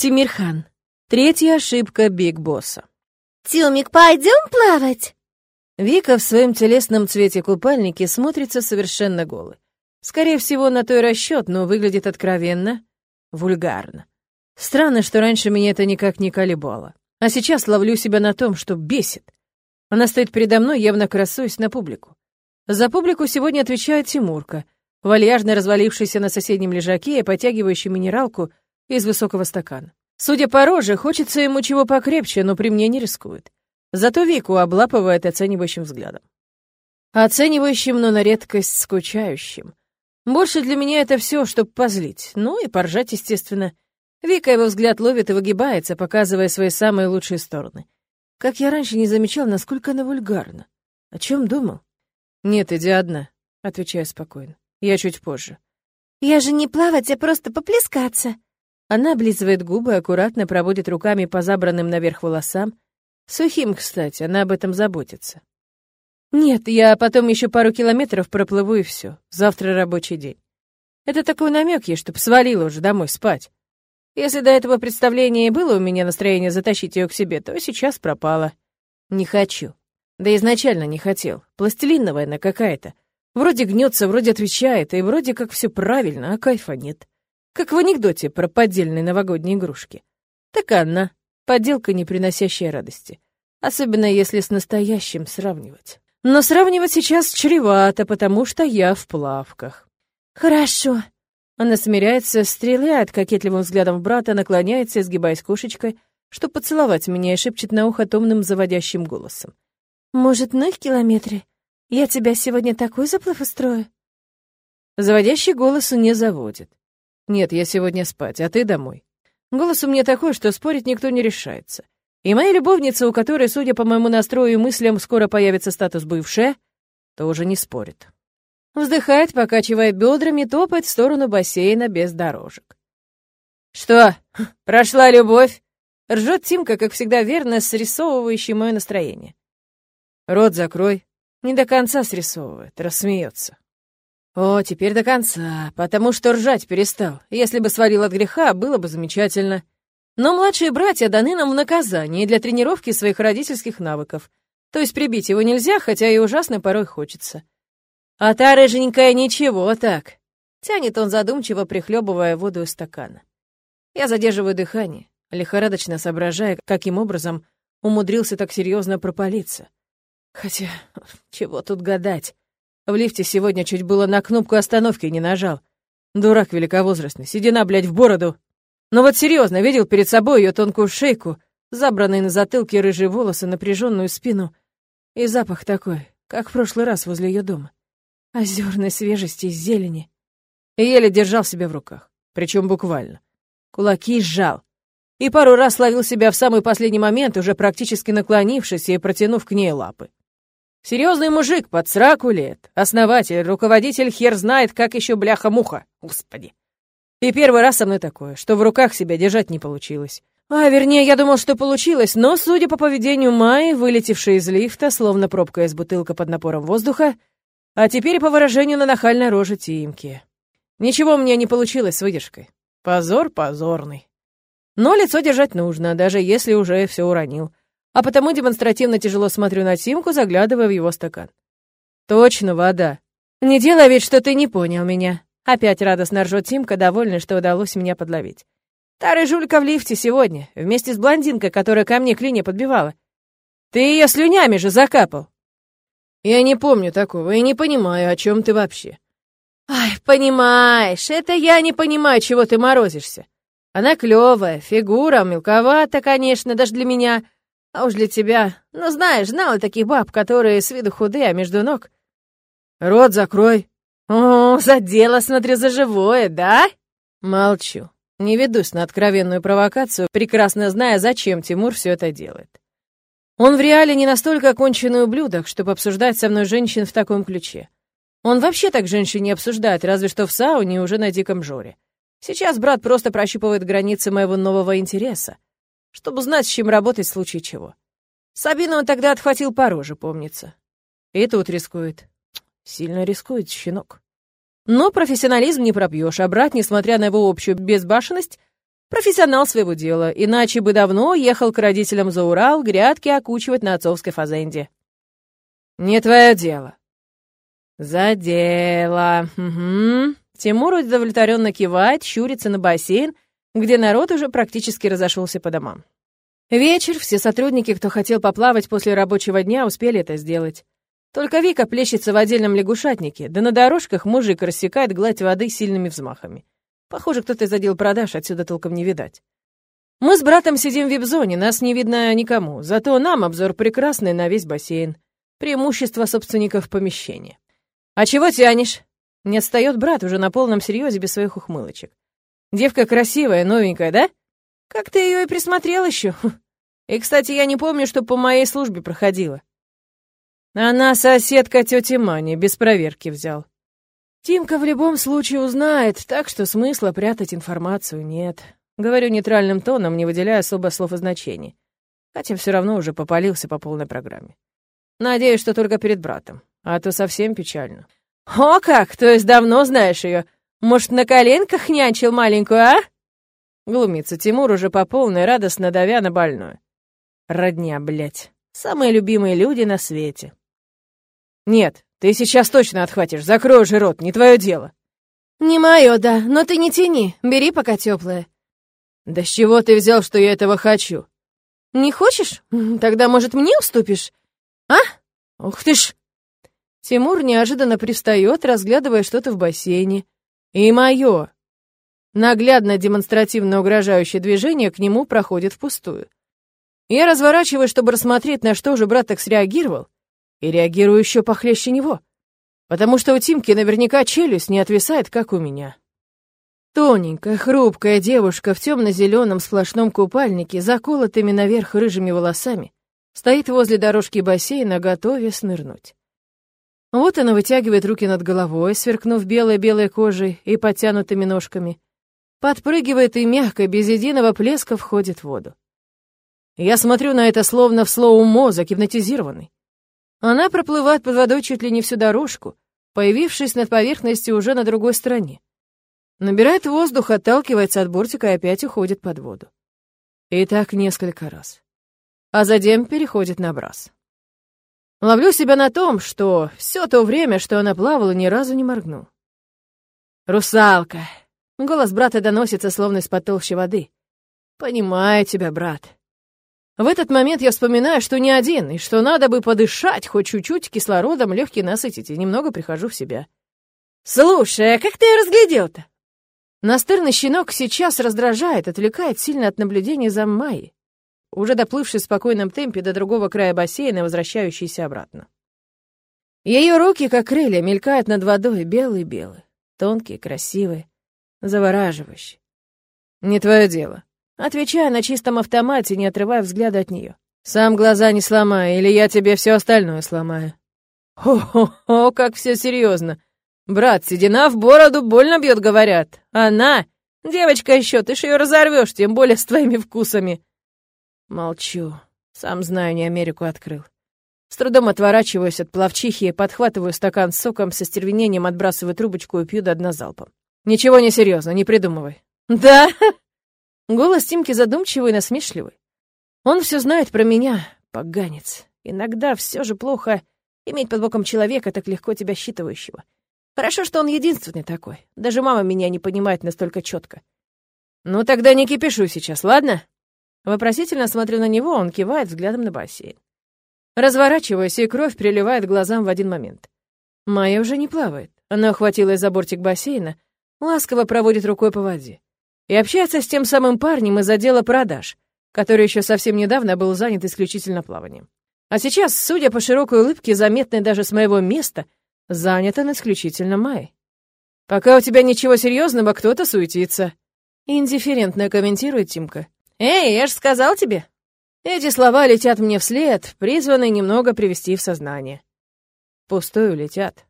Тимирхан. Третья ошибка Биг Босса. «Тюмик, пойдем плавать?» Вика в своем телесном цвете купальнике смотрится совершенно голой. Скорее всего, на той расчет, но выглядит откровенно, вульгарно. Странно, что раньше меня это никак не колебало. А сейчас ловлю себя на том, что бесит. Она стоит передо мной, явно красуясь на публику. За публику сегодня отвечает Тимурка, вальяжно развалившийся на соседнем лежаке и потягивающий минералку из высокого стакана. Судя по роже, хочется ему чего покрепче, но при мне не рискует. Зато Вику облапывает оценивающим взглядом. Оценивающим, но на редкость скучающим. Больше для меня это все, чтобы позлить. Ну и поржать, естественно. Вика его взгляд ловит и выгибается, показывая свои самые лучшие стороны. Как я раньше не замечал, насколько она вульгарна. О чем думал? «Нет, иди одна», — отвечаю спокойно. «Я чуть позже». «Я же не плавать, а просто поплескаться», она облизывает губы, аккуратно проводит руками по забранным наверх волосам. Сухим, кстати, она об этом заботится. Нет, я потом еще пару километров проплыву и все. Завтра рабочий день. Это такой намек ей, чтоб свалила уже домой спать. Если до этого представления и было у меня настроение затащить ее к себе, то сейчас пропало. Не хочу. Да изначально не хотел. Пластилиновая она какая-то. Вроде гнется, вроде отвечает, и вроде как все правильно, а кайфа нет. Как в анекдоте про поддельные новогодние игрушки. Так она, подделка, не приносящая радости. Особенно если с настоящим сравнивать. Но сравнивать сейчас чревато, потому что я в плавках. «Хорошо». Она смиряется, стреляет кокетливым взглядом брата, наклоняется, изгибаясь кошечкой, чтобы поцеловать меня и шепчет на ухо томным заводящим голосом. «Может, на их километре? Я тебя сегодня такой заплыв устрою?» Заводящий голос не заводит. «Нет, я сегодня спать, а ты домой». Голос у меня такой, что спорить никто не решается. И моя любовница, у которой, судя по моему настрою и мыслям, скоро появится статус бывшая, тоже не спорит. Вздыхает, покачивая бедрами, топает в сторону бассейна без дорожек. «Что, прошла любовь?» Ржет Тимка, как всегда верно, срисовывающий мое настроение. «Рот закрой». Не до конца срисовывает, рассмеется. О, теперь до конца, потому что ржать перестал. Если бы свалил от греха, было бы замечательно. Но младшие братья даны нам в наказание для тренировки своих родительских навыков. То есть прибить его нельзя, хотя и ужасно порой хочется. А та рыженькая ничего так. Тянет он задумчиво, прихлебывая воду из стакана. Я задерживаю дыхание, лихорадочно соображая, каким образом умудрился так серьезно пропалиться. Хотя, чего тут гадать? В лифте сегодня чуть было на кнопку остановки не нажал. Дурак великовозрастный, седина, блядь, в бороду. Но вот серьезно, видел перед собой ее тонкую шейку, забранные на затылке рыжие волосы, напряженную спину. И запах такой, как в прошлый раз возле ее дома. Озерной свежести и зелени. И еле держал себя в руках, причем буквально. Кулаки сжал. И пару раз ловил себя в самый последний момент, уже практически наклонившись и протянув к ней лапы. Серьезный мужик, под сраку лет. Основатель, руководитель, хер знает, как еще бляха-муха. Господи. И первый раз со мной такое, что в руках себя держать не получилось. А, вернее, я думал, что получилось, но, судя по поведению Майи, вылетевшей из лифта, словно пробка из бутылка под напором воздуха, а теперь по выражению на нахальной роже Тимки. Ничего меня не получилось с выдержкой. Позор позорный. Но лицо держать нужно, даже если уже все уронил а потому демонстративно тяжело смотрю на Тимку, заглядывая в его стакан. «Точно вода. Не делай вид, что ты не понял меня». Опять радостно ржет Тимка, довольный, что удалось меня подловить. «Та жулька в лифте сегодня, вместе с блондинкой, которая ко мне клинья подбивала. Ты ее слюнями же закапал». «Я не помню такого и не понимаю, о чем ты вообще». «Ай, понимаешь, это я не понимаю, чего ты морозишься. Она клевая, фигура, мелковата, конечно, даже для меня». А уж для тебя, ну знаешь, знала таких баб, которые с виду худые, а между ног. Рот закрой. О, задела, смотрю, за живое, да? Молчу. Не ведусь на откровенную провокацию, прекрасно зная, зачем Тимур все это делает. Он в реале не настолько оконченный ублюдок, чтобы обсуждать со мной женщин в таком ключе. Он вообще так женщин не обсуждает, разве что в сауне уже на диком жоре. Сейчас брат просто прощупывает границы моего нового интереса чтобы знать, с чем работать в случае чего. Сабину он тогда отхватил по роже, помнится. И тут рискует. Сильно рискует щенок. Но профессионализм не пропьешь, а брат, несмотря на его общую безбашенность, Профессионал своего дела, иначе бы давно ехал к родителям за Урал грядки окучивать на отцовской фазенде. «Не твое дело». «За дело. Угу». Тимур удовлетворенно кивает, щурится на бассейн, где народ уже практически разошелся по домам. Вечер, все сотрудники, кто хотел поплавать после рабочего дня, успели это сделать. Только Вика плещется в отдельном лягушатнике, да на дорожках мужик рассекает гладь воды сильными взмахами. Похоже, кто-то из отдел продаж, отсюда толком не видать. Мы с братом сидим в вип-зоне, нас не видно никому, зато нам обзор прекрасный на весь бассейн. Преимущество собственников помещения. «А чего тянешь?» Не отстает брат уже на полном серьезе без своих ухмылочек. «Девка красивая, новенькая, да? Как ты ее и присмотрел еще? И, кстати, я не помню, что по моей службе проходила». Она соседка тети Мани, без проверки взял. Тимка в любом случае узнает, так что смысла прятать информацию нет. Говорю нейтральным тоном, не выделяя особо слов и значений. Хотя все равно уже попалился по полной программе. Надеюсь, что только перед братом, а то совсем печально. «О как! То есть давно знаешь ее? Может, на коленках нянчил маленькую, а?» Глумится Тимур уже по полной, радостно давя на больную. Родня, блядь. Самые любимые люди на свете. Нет, ты сейчас точно отхватишь, закрой же рот, не твое дело. Не мое, да, но ты не тяни, бери пока теплое. Да с чего ты взял, что я этого хочу? Не хочешь? Тогда, может, мне уступишь? А? Ух ты ж! Тимур неожиданно пристает, разглядывая что-то в бассейне. И мое. Наглядно демонстративно угрожающее движение к нему проходит впустую. Я разворачиваюсь, чтобы рассмотреть, на что же брат так среагировал, и реагирую еще похлеще него, потому что у Тимки наверняка челюсть не отвисает, как у меня. Тоненькая, хрупкая девушка в темно-зеленом сплошном купальнике, заколотыми наверх рыжими волосами, стоит возле дорожки бассейна, готовясь снырнуть. Вот она вытягивает руки над головой, сверкнув белой-белой кожей и подтянутыми ножками, подпрыгивает и мягко, без единого плеска входит в воду. Я смотрю на это словно в слоу-мо, загипнотизированный. Она проплывает под водой чуть ли не всю дорожку, появившись над поверхностью уже на другой стороне. Набирает воздух, отталкивается от бортика и опять уходит под воду. И так несколько раз. А затем переходит на брас. Ловлю себя на том, что все то время, что она плавала, ни разу не моргнул. «Русалка!» Голос брата доносится, словно из-под толщи воды. «Понимаю тебя, брат. В этот момент я вспоминаю, что не один, и что надо бы подышать хоть чуть-чуть кислородом, легкий насытить, и немного прихожу в себя. «Слушай, а как ты разглядел-то?» Настырный щенок сейчас раздражает, отвлекает сильно от наблюдения за Майей, уже доплывший в спокойном темпе до другого края бассейна, возвращающийся обратно. Ее руки, как крылья, мелькают над водой, белые-белые, тонкие, красивые, завораживающие. «Не твое дело», Отвечаю на чистом автомате, не отрывая взгляда от нее. «Сам глаза не сломай, или я тебе все остальное сломаю». «Хо-хо-хо, как все серьезно. Брат, седина в бороду больно бьет, говорят. Она, девочка еще, ты ж ее разорвешь, тем более с твоими вкусами». Молчу. Сам знаю, не Америку открыл. С трудом отворачиваюсь от плавчихи, подхватываю стакан с соком, со стервенением отбрасываю трубочку и пью до дна залпом. «Ничего не серьезно, не придумывай». «Да? Голос Тимки задумчивый и насмешливый. Он все знает про меня, поганец. Иногда все же плохо иметь под боком человека, так легко тебя считывающего. Хорошо, что он единственный такой. Даже мама меня не понимает настолько четко. Ну тогда не кипишу сейчас, ладно? Вопросительно смотрю на него, он кивает взглядом на бассейн. Разворачиваюсь, и кровь приливает глазам в один момент. Майя уже не плавает. Она ухватилась за бортик бассейна, ласково проводит рукой по воде и общается с тем самым парнем из отдела продаж, который еще совсем недавно был занят исключительно плаванием. А сейчас, судя по широкой улыбке, заметной даже с моего места, занят он исключительно Май. «Пока у тебя ничего серьезного, кто-то суетится», — индифферентно комментирует Тимка. «Эй, я же сказал тебе!» Эти слова летят мне вслед, призванные немного привести в сознание. Пустую летят.